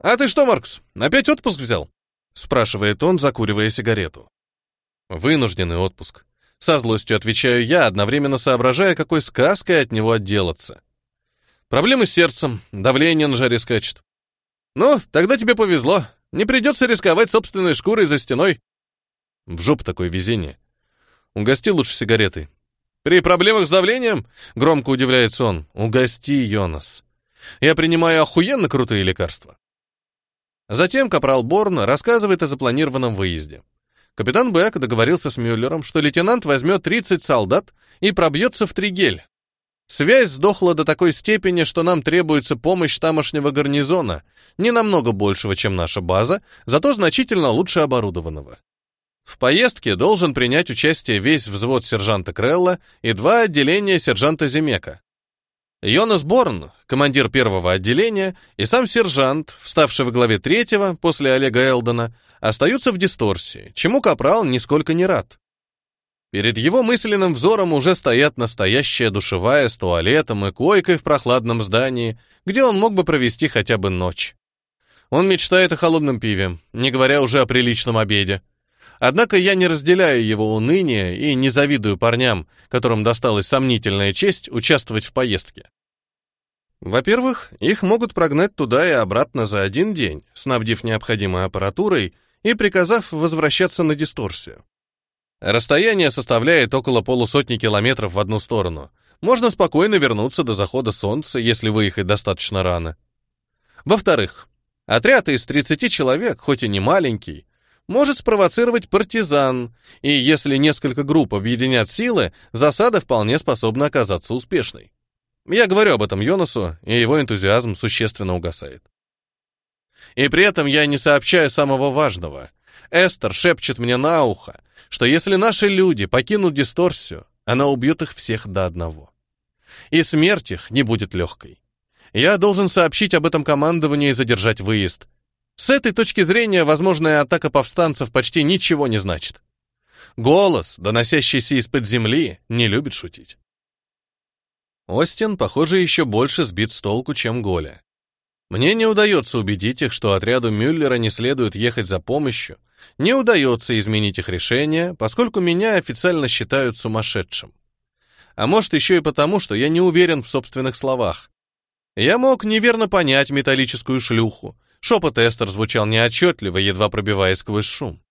«А ты что, Маркс, опять отпуск взял?» — спрашивает он, закуривая сигарету. «Вынужденный отпуск», со злостью отвечаю я, одновременно соображая, какой сказкой от него отделаться. Проблемы с сердцем, давление на жаре скачет. Ну, тогда тебе повезло. Не придется рисковать собственной шкурой за стеной. В жопу такое везение. Угости лучше сигареты. При проблемах с давлением, громко удивляется он, угости, Йонас. Я принимаю охуенно крутые лекарства. Затем капрал Борн рассказывает о запланированном выезде. Капитан Бэк договорился с Мюллером, что лейтенант возьмет 30 солдат и пробьется в Тригель. Связь сдохла до такой степени, что нам требуется помощь тамошнего гарнизона, не намного большего, чем наша база, зато значительно лучше оборудованного. В поездке должен принять участие весь взвод сержанта Крелла и два отделения сержанта Зимека. Йонас Борн, командир первого отделения, и сам сержант, вставший во главе третьего после Олега Элдона, остаются в дисторсии, чему Капрал нисколько не рад. Перед его мысленным взором уже стоят настоящая душевая с туалетом и койкой в прохладном здании, где он мог бы провести хотя бы ночь. Он мечтает о холодном пиве, не говоря уже о приличном обеде. Однако я не разделяю его уныния и не завидую парням, которым досталась сомнительная честь участвовать в поездке. Во-первых, их могут прогнать туда и обратно за один день, снабдив необходимой аппаратурой и приказав возвращаться на дисторсию. Расстояние составляет около полусотни километров в одну сторону. Можно спокойно вернуться до захода солнца, если выехать достаточно рано. Во-вторых, отряд из 30 человек, хоть и не маленький, может спровоцировать партизан, и если несколько групп объединят силы, засада вполне способна оказаться успешной. Я говорю об этом Йонасу, и его энтузиазм существенно угасает. И при этом я не сообщаю самого важного. Эстер шепчет мне на ухо, что если наши люди покинут дисторсию, она убьет их всех до одного. И смерть их не будет легкой. Я должен сообщить об этом командованию и задержать выезд, с этой точки зрения возможная атака повстанцев почти ничего не значит. Голос, доносящийся из-под земли, не любит шутить. Остин, похоже, еще больше сбит с толку, чем Голя. Мне не удается убедить их, что отряду Мюллера не следует ехать за помощью, не удается изменить их решение, поскольку меня официально считают сумасшедшим. А может, еще и потому, что я не уверен в собственных словах. Я мог неверно понять металлическую шлюху, Шепот Эстер звучал неотчетливо, едва пробиваясь сквозь шум.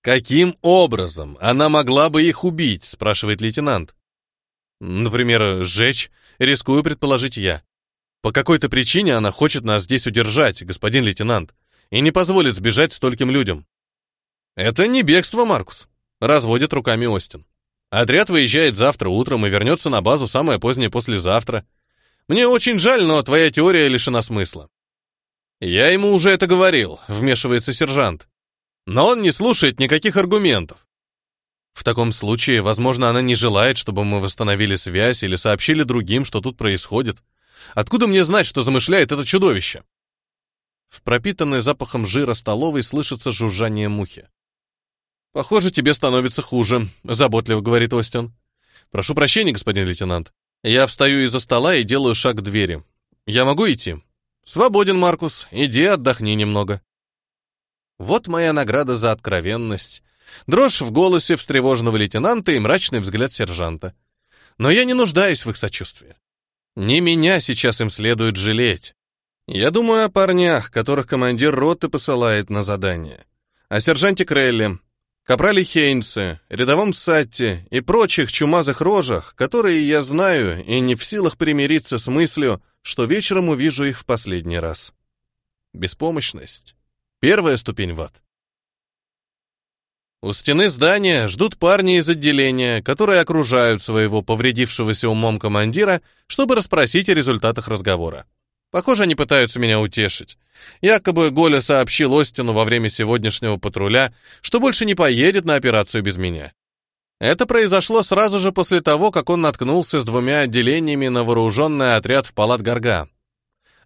«Каким образом она могла бы их убить?» — спрашивает лейтенант. «Например, сжечь, рискую предположить я. По какой-то причине она хочет нас здесь удержать, господин лейтенант, и не позволит сбежать стольким людям». «Это не бегство, Маркус», — разводит руками Остин. «Отряд выезжает завтра утром и вернется на базу самое позднее послезавтра. Мне очень жаль, но твоя теория лишена смысла. «Я ему уже это говорил», — вмешивается сержант. «Но он не слушает никаких аргументов». В таком случае, возможно, она не желает, чтобы мы восстановили связь или сообщили другим, что тут происходит. Откуда мне знать, что замышляет это чудовище? В пропитанной запахом жира столовой слышится жужжание мухи. «Похоже, тебе становится хуже», — заботливо говорит Остин. «Прошу прощения, господин лейтенант. Я встаю из-за стола и делаю шаг к двери. Я могу идти?» Свободен, Маркус, иди отдохни немного. Вот моя награда за откровенность. Дрожь в голосе встревоженного лейтенанта и мрачный взгляд сержанта. Но я не нуждаюсь в их сочувствии. Не меня сейчас им следует жалеть. Я думаю о парнях, которых командир роты посылает на задание. О сержанте Крелли, капрале Хейнсе, рядовом Сатте и прочих чумазых рожах, которые я знаю и не в силах примириться с мыслью, что вечером увижу их в последний раз. Беспомощность. Первая ступень в ад. У стены здания ждут парни из отделения, которые окружают своего повредившегося умом командира, чтобы расспросить о результатах разговора. Похоже, они пытаются меня утешить. Якобы Голя сообщил Остину во время сегодняшнего патруля, что больше не поедет на операцию без меня. Это произошло сразу же после того, как он наткнулся с двумя отделениями на вооруженный отряд в палат Горга.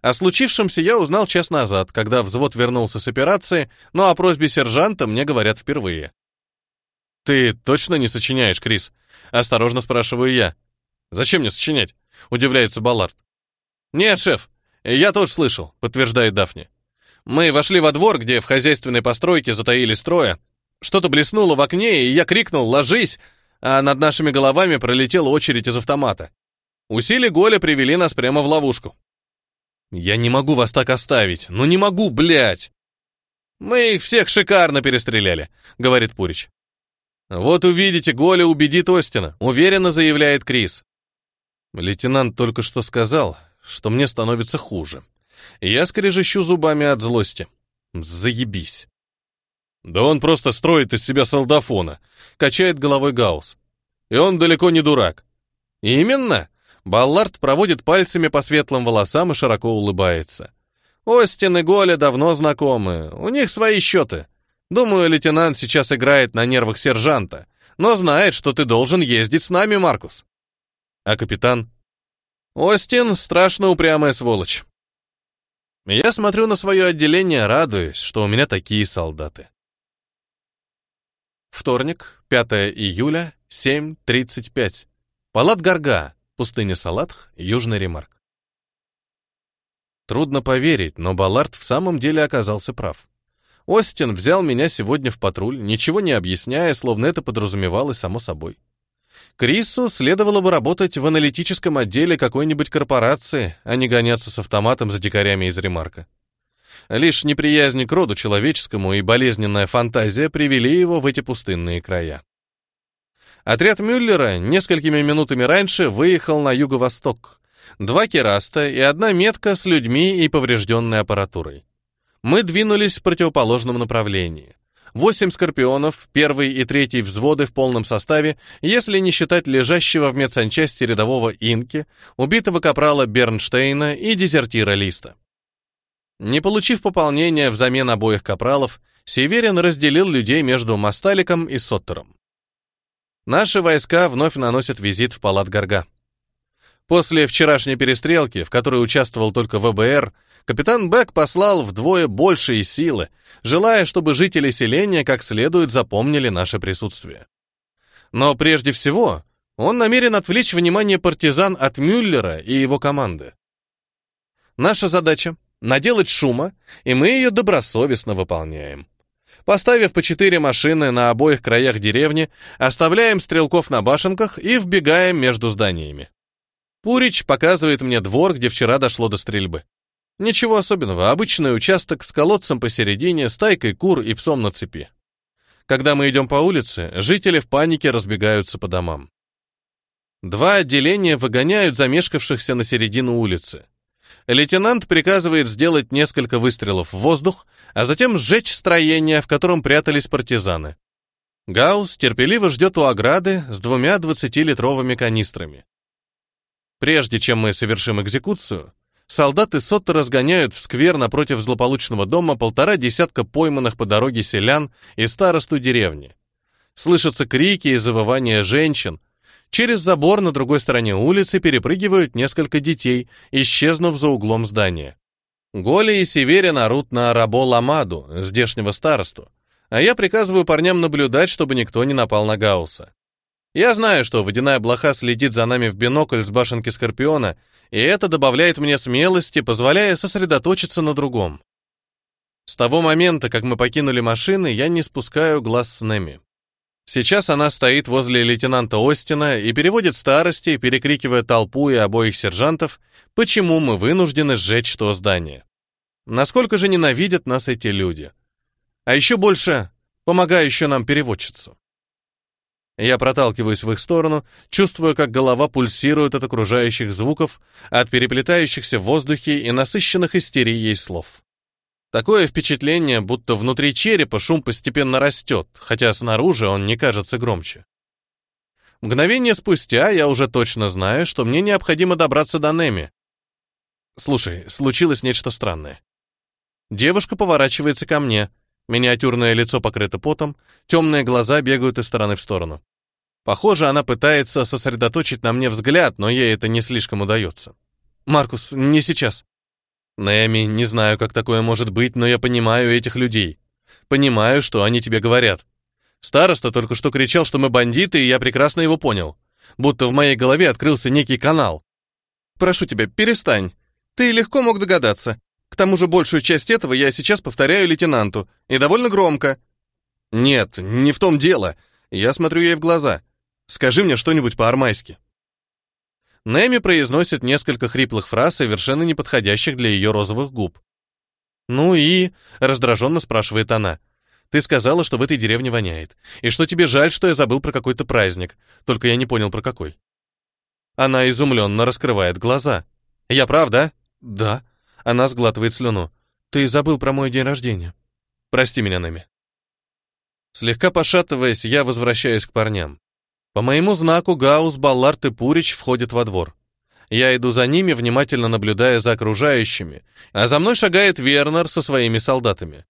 О случившемся я узнал час назад, когда взвод вернулся с операции, но о просьбе сержанта мне говорят впервые. «Ты точно не сочиняешь, Крис?» — осторожно спрашиваю я. «Зачем мне сочинять?» — удивляется Баллард. «Нет, шеф, я тоже слышал», — подтверждает Дафни. «Мы вошли во двор, где в хозяйственной постройке затаились трое, что-то блеснуло в окне, и я крикнул «Ложись!», а над нашими головами пролетела очередь из автомата. Усили Голя привели нас прямо в ловушку. «Я не могу вас так оставить! Ну не могу, блядь!» «Мы их всех шикарно перестреляли», — говорит Пурич. «Вот увидите, Голя убедит Остина», — уверенно заявляет Крис. Лейтенант только что сказал, что мне становится хуже. Я скрежещу зубами от злости. Заебись. Да он просто строит из себя солдафона, качает головой гаус, И он далеко не дурак. Именно. Баллард проводит пальцами по светлым волосам и широко улыбается. Остин и Голя давно знакомы, у них свои счеты. Думаю, лейтенант сейчас играет на нервах сержанта, но знает, что ты должен ездить с нами, Маркус. А капитан? Остин — страшно упрямая сволочь. Я смотрю на свое отделение, радуюсь, что у меня такие солдаты. Вторник, 5 июля, 7.35. Палат Гарга, пустыня Салатх, Южный Ремарк. Трудно поверить, но Баллард в самом деле оказался прав. Остин взял меня сегодня в патруль, ничего не объясняя, словно это подразумевалось само собой. Крису следовало бы работать в аналитическом отделе какой-нибудь корпорации, а не гоняться с автоматом за дикарями из Ремарка. Лишь неприязнь к роду человеческому и болезненная фантазия привели его в эти пустынные края. Отряд Мюллера несколькими минутами раньше выехал на юго-восток. Два кераста и одна метка с людьми и поврежденной аппаратурой. Мы двинулись в противоположном направлении. Восемь «Скорпионов», первый и третий взводы в полном составе, если не считать лежащего в медсанчасти рядового Инки, убитого капрала Бернштейна и дезертира Листа. Не получив пополнения взамен обоих капралов, Северин разделил людей между Масталиком и Соттером. Наши войска вновь наносят визит в палат Гарга. После вчерашней перестрелки, в которой участвовал только ВБР, капитан Бек послал вдвое большие силы, желая, чтобы жители селения как следует запомнили наше присутствие. Но прежде всего, он намерен отвлечь внимание партизан от Мюллера и его команды. Наша задача наделать шума, и мы ее добросовестно выполняем. Поставив по четыре машины на обоих краях деревни, оставляем стрелков на башенках и вбегаем между зданиями. Пурич показывает мне двор, где вчера дошло до стрельбы. Ничего особенного, обычный участок с колодцем посередине, стайкой кур и псом на цепи. Когда мы идем по улице, жители в панике разбегаются по домам. Два отделения выгоняют замешкавшихся на середину улицы. Лейтенант приказывает сделать несколько выстрелов в воздух, а затем сжечь строение, в котором прятались партизаны. Гаус терпеливо ждет у ограды с двумя 20-литровыми канистрами. Прежде чем мы совершим экзекуцию, солдаты Сотта разгоняют в сквер напротив злополучного дома полтора десятка пойманных по дороге селян и старосту деревни. Слышатся крики и завывания женщин, Через забор на другой стороне улицы перепрыгивают несколько детей, исчезнув за углом здания. Голи и Северин орут на рабо Ламаду, здешнего старосту, а я приказываю парням наблюдать, чтобы никто не напал на Гаусса. Я знаю, что водяная блоха следит за нами в бинокль с башенки Скорпиона, и это добавляет мне смелости, позволяя сосредоточиться на другом. С того момента, как мы покинули машины, я не спускаю глаз с Неми. Сейчас она стоит возле лейтенанта Остина и переводит старости, перекрикивая толпу и обоих сержантов, почему мы вынуждены сжечь то здание. Насколько же ненавидят нас эти люди. А еще больше помогающую нам переводчицу. Я проталкиваюсь в их сторону, чувствую, как голова пульсирует от окружающих звуков, от переплетающихся в воздухе и насыщенных истерией слов. Такое впечатление, будто внутри черепа шум постепенно растет, хотя снаружи он не кажется громче. Мгновение спустя я уже точно знаю, что мне необходимо добраться до Неми. Слушай, случилось нечто странное. Девушка поворачивается ко мне. Миниатюрное лицо покрыто потом, темные глаза бегают из стороны в сторону. Похоже, она пытается сосредоточить на мне взгляд, но ей это не слишком удается. «Маркус, не сейчас», Нэми, не знаю, как такое может быть, но я понимаю этих людей. Понимаю, что они тебе говорят. Староста только что кричал, что мы бандиты, и я прекрасно его понял. Будто в моей голове открылся некий канал. Прошу тебя, перестань. Ты легко мог догадаться. К тому же большую часть этого я сейчас повторяю лейтенанту, и довольно громко. Нет, не в том дело. Я смотрю ей в глаза. Скажи мне что-нибудь по-армайски. Нэми произносит несколько хриплых фраз, совершенно не подходящих для ее розовых губ. «Ну и...» — раздраженно спрашивает она. «Ты сказала, что в этой деревне воняет, и что тебе жаль, что я забыл про какой-то праздник, только я не понял, про какой». Она изумленно раскрывает глаза. «Я прав, да? «Да». Она сглатывает слюну. «Ты забыл про мой день рождения». «Прости меня, Нэми». Слегка пошатываясь, я возвращаюсь к парням. По моему знаку Гаус Баллард и Пурич входят во двор. Я иду за ними, внимательно наблюдая за окружающими, а за мной шагает Вернер со своими солдатами.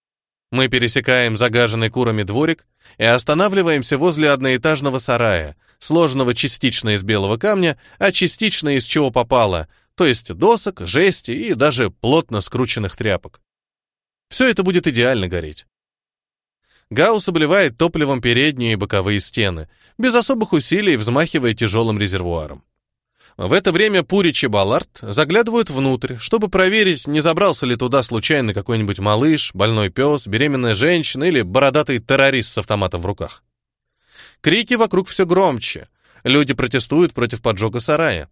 Мы пересекаем загаженный курами дворик и останавливаемся возле одноэтажного сарая, сложенного частично из белого камня, а частично из чего попало, то есть досок, жести и даже плотно скрученных тряпок. Все это будет идеально гореть. Гаусс обливает топливом передние и боковые стены, без особых усилий взмахивая тяжелым резервуаром. В это время Пурич и Баллард заглядывают внутрь, чтобы проверить, не забрался ли туда случайно какой-нибудь малыш, больной пес, беременная женщина или бородатый террорист с автоматом в руках. Крики вокруг все громче. Люди протестуют против поджога сарая.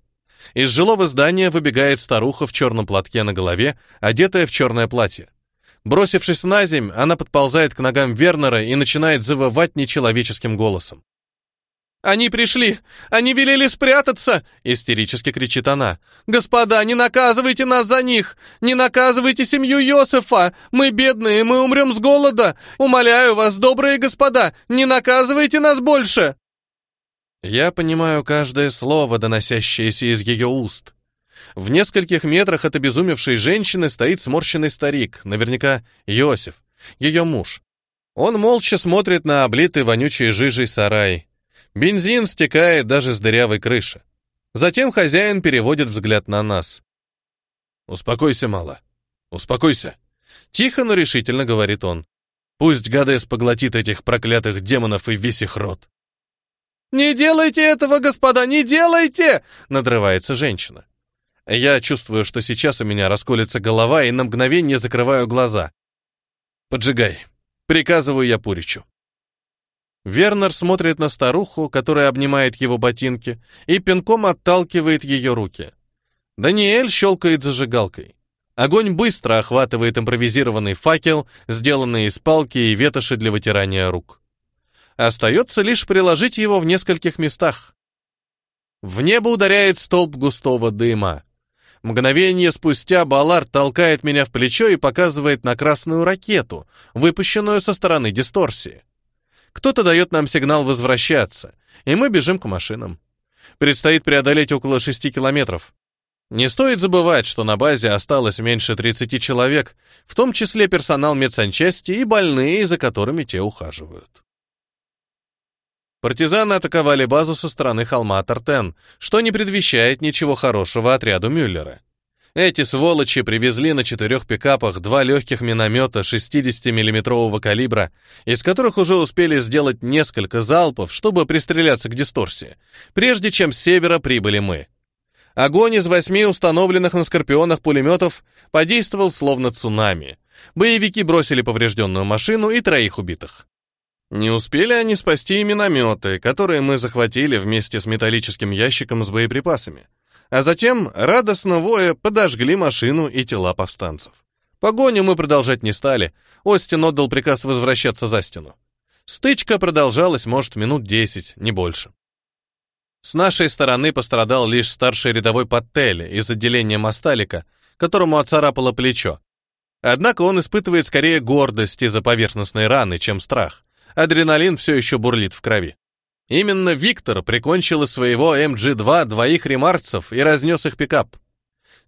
Из жилого здания выбегает старуха в черном платке на голове, одетая в черное платье. Бросившись на земь, она подползает к ногам Вернера и начинает завывать нечеловеческим голосом. «Они пришли! Они велели спрятаться!» — истерически кричит она. «Господа, не наказывайте нас за них! Не наказывайте семью Йосифа, Мы бедные, мы умрем с голода! Умоляю вас, добрые господа, не наказывайте нас больше!» Я понимаю каждое слово, доносящееся из ее уст. В нескольких метрах от обезумевшей женщины стоит сморщенный старик, наверняка Иосиф, ее муж. Он молча смотрит на облитый вонючей жижей сарай. Бензин стекает даже с дырявой крыши. Затем хозяин переводит взгляд на нас. «Успокойся, мало. Успокойся». Тихо, но решительно говорит он. «Пусть Гадес поглотит этих проклятых демонов и весь их род». «Не делайте этого, господа, не делайте!» — надрывается женщина. Я чувствую, что сейчас у меня расколется голова, и на мгновение закрываю глаза. «Поджигай!» — приказываю я Пуричу. Вернер смотрит на старуху, которая обнимает его ботинки, и пинком отталкивает ее руки. Даниэль щелкает зажигалкой. Огонь быстро охватывает импровизированный факел, сделанный из палки и ветоши для вытирания рук. Остается лишь приложить его в нескольких местах. В небо ударяет столб густого дыма. Мгновение спустя Балар толкает меня в плечо и показывает на красную ракету, выпущенную со стороны дисторсии. Кто-то дает нам сигнал возвращаться, и мы бежим к машинам. Предстоит преодолеть около шести километров. Не стоит забывать, что на базе осталось меньше 30 человек, в том числе персонал медсанчасти и больные, за которыми те ухаживают. Партизаны атаковали базу со стороны холма Тартен, что не предвещает ничего хорошего отряду Мюллера. Эти сволочи привезли на четырех пикапах два легких миномета 60 миллиметрового калибра, из которых уже успели сделать несколько залпов, чтобы пристреляться к дисторсии, прежде чем с севера прибыли мы. Огонь из восьми установленных на «Скорпионах» пулеметов подействовал словно цунами. Боевики бросили поврежденную машину и троих убитых. Не успели они спасти и минометы, которые мы захватили вместе с металлическим ящиком с боеприпасами, а затем радостно воя подожгли машину и тела повстанцев. Погоню мы продолжать не стали, Остин отдал приказ возвращаться за стену. Стычка продолжалась, может, минут десять, не больше. С нашей стороны пострадал лишь старший рядовой Паттель из отделения Масталика, которому отцарапало плечо. Однако он испытывает скорее гордость из-за поверхностной раны, чем страх — Адреналин все еще бурлит в крови. Именно Виктор прикончил из своего эм МГ-2 двоих ремарцев и разнес их пикап.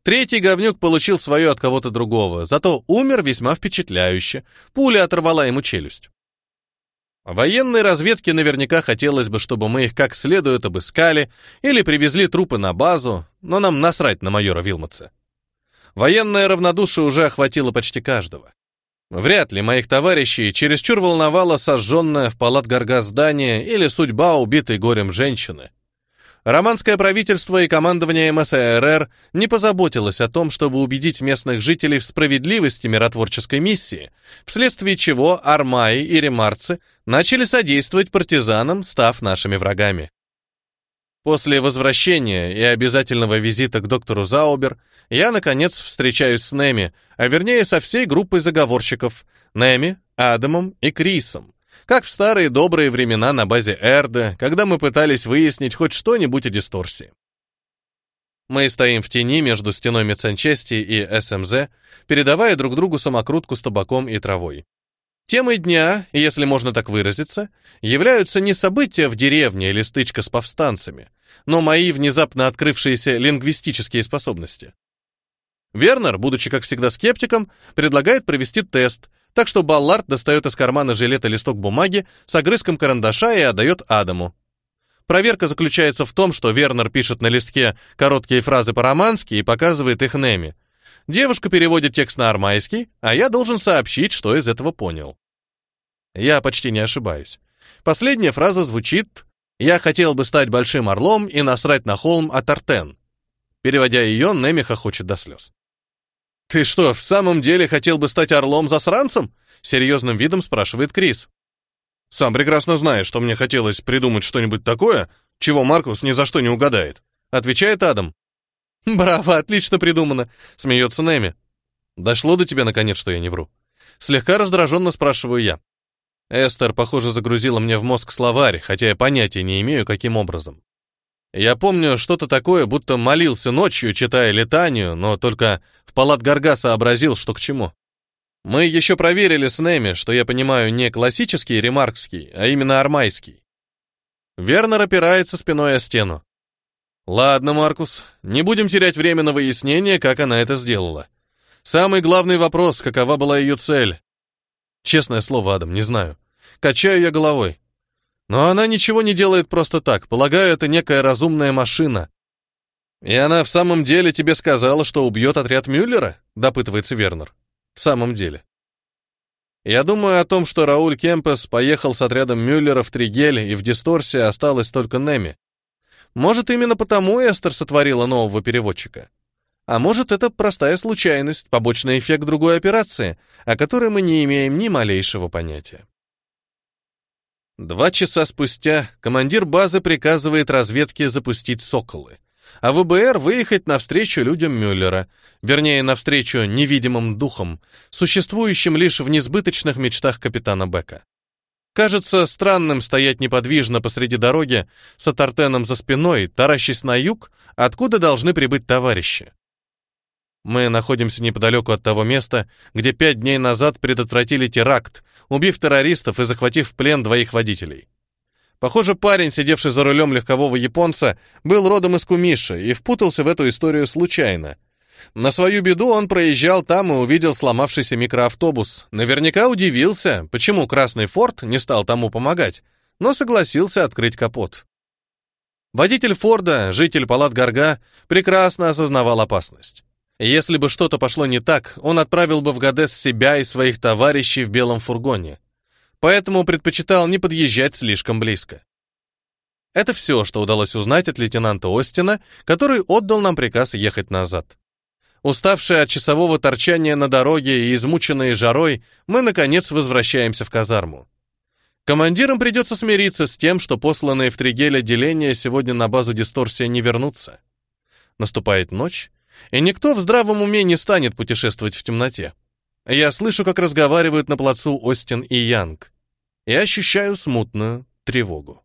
Третий говнюк получил свое от кого-то другого, зато умер весьма впечатляюще. Пуля оторвала ему челюсть. Военной разведке наверняка хотелось бы, чтобы мы их как следует обыскали или привезли трупы на базу, но нам насрать на майора Вилмотса. Военное равнодушие уже охватило почти каждого. Вряд ли моих товарищей чересчур волновало сожженная в палат-гарга здание или судьба убитой горем женщины. Романское правительство и командование МСРР не позаботилось о том, чтобы убедить местных жителей в справедливости миротворческой миссии, вследствие чего армаи и ремарцы начали содействовать партизанам, став нашими врагами. После возвращения и обязательного визита к доктору Заубер я, наконец, встречаюсь с Неми, а вернее со всей группой заговорщиков — Неми, Адамом и Крисом, как в старые добрые времена на базе Эрда, когда мы пытались выяснить хоть что-нибудь о дисторсии. Мы стоим в тени между стеной Меценчести и СМЗ, эм передавая друг другу самокрутку с табаком и травой. Темой дня, если можно так выразиться, являются не события в деревне или стычка с повстанцами, но мои внезапно открывшиеся лингвистические способности. Вернер, будучи, как всегда, скептиком, предлагает провести тест, так что Баллард достает из кармана жилета листок бумаги с огрызком карандаша и отдает Адаму. Проверка заключается в том, что Вернер пишет на листке короткие фразы по-романски и показывает их Неми. Девушка переводит текст на армайский, а я должен сообщить, что из этого понял. Я почти не ошибаюсь. Последняя фраза звучит «Я хотел бы стать большим орлом и насрать на холм от Артен». Переводя ее, Неми хохочет до слез. «Ты что, в самом деле хотел бы стать орлом-засранцем?» Серьезным видом спрашивает Крис. «Сам прекрасно знаешь, что мне хотелось придумать что-нибудь такое, чего Маркус ни за что не угадает», отвечает Адам. «Браво, отлично придумано», смеется Неми. «Дошло до тебя, наконец, что я не вру?» Слегка раздраженно спрашиваю я. Эстер, похоже, загрузила мне в мозг словарь, хотя я понятия не имею, каким образом. Я помню что-то такое, будто молился ночью, читая летанию, но только в палат Гарга сообразил, что к чему. Мы еще проверили с Неми, что я понимаю не классический ремаркский, а именно армайский. Вернер опирается спиной о стену. Ладно, Маркус, не будем терять время на выяснение, как она это сделала. Самый главный вопрос, какова была ее цель? Честное слово, Адам, не знаю качаю я головой. Но она ничего не делает просто так, полагаю, это некая разумная машина. И она в самом деле тебе сказала, что убьет отряд Мюллера? Допытывается Вернер. В самом деле. Я думаю о том, что Рауль Кемпес поехал с отрядом Мюллера в Тригель, и в Дисторсе а осталась только Неми. Может, именно потому Эстер сотворила нового переводчика. А может, это простая случайность, побочный эффект другой операции, о которой мы не имеем ни малейшего понятия. Два часа спустя командир базы приказывает разведке запустить «Соколы», а ВБР выехать навстречу людям Мюллера, вернее, навстречу невидимым духам, существующим лишь в несбыточных мечтах капитана Бека. Кажется странным стоять неподвижно посреди дороги с Атартеном за спиной, таращись на юг, откуда должны прибыть товарищи. Мы находимся неподалеку от того места, где пять дней назад предотвратили теракт, убив террористов и захватив в плен двоих водителей. Похоже, парень, сидевший за рулем легкового японца, был родом из Кумиши и впутался в эту историю случайно. На свою беду он проезжал там и увидел сломавшийся микроавтобус. Наверняка удивился, почему красный форт не стал тому помогать, но согласился открыть капот. Водитель Форда, житель палат Гарга, прекрасно осознавал опасность. Если бы что-то пошло не так, он отправил бы в Гадес себя и своих товарищей в белом фургоне. Поэтому предпочитал не подъезжать слишком близко. Это все, что удалось узнать от лейтенанта Остина, который отдал нам приказ ехать назад. Уставшие от часового торчания на дороге и измученные жарой, мы, наконец, возвращаемся в казарму. Командирам придется смириться с тем, что посланные в Тригель отделения сегодня на базу дисторсия не вернутся. Наступает ночь, и никто в здравом уме не станет путешествовать в темноте. Я слышу, как разговаривают на плацу Остин и Янг, и ощущаю смутную тревогу.